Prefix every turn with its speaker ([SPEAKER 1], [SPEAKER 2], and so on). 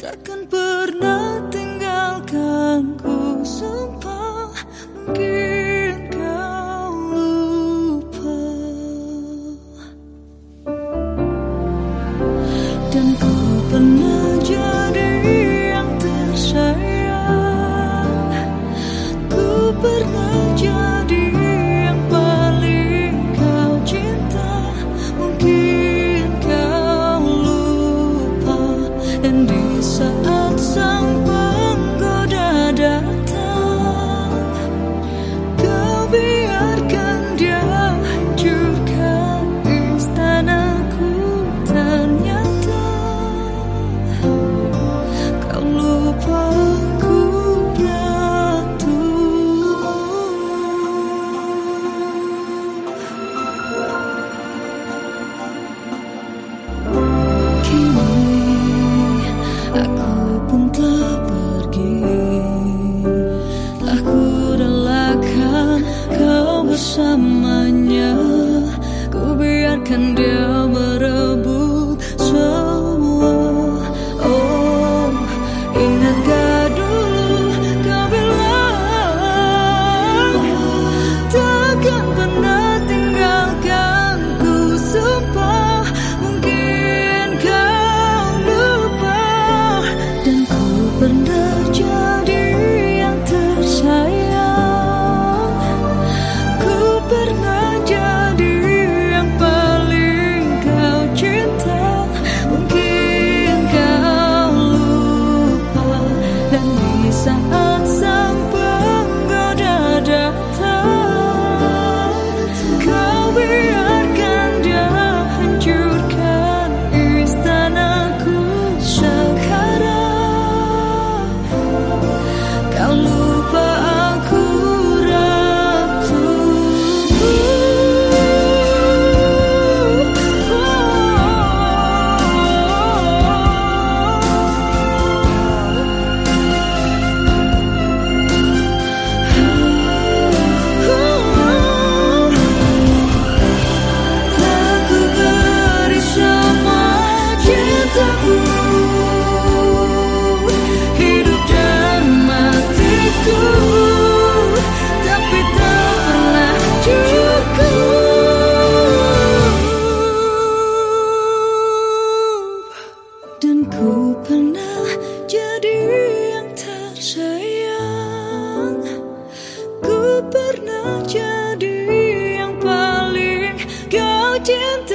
[SPEAKER 1] takkan pernah dan di saat sang outside. gentle.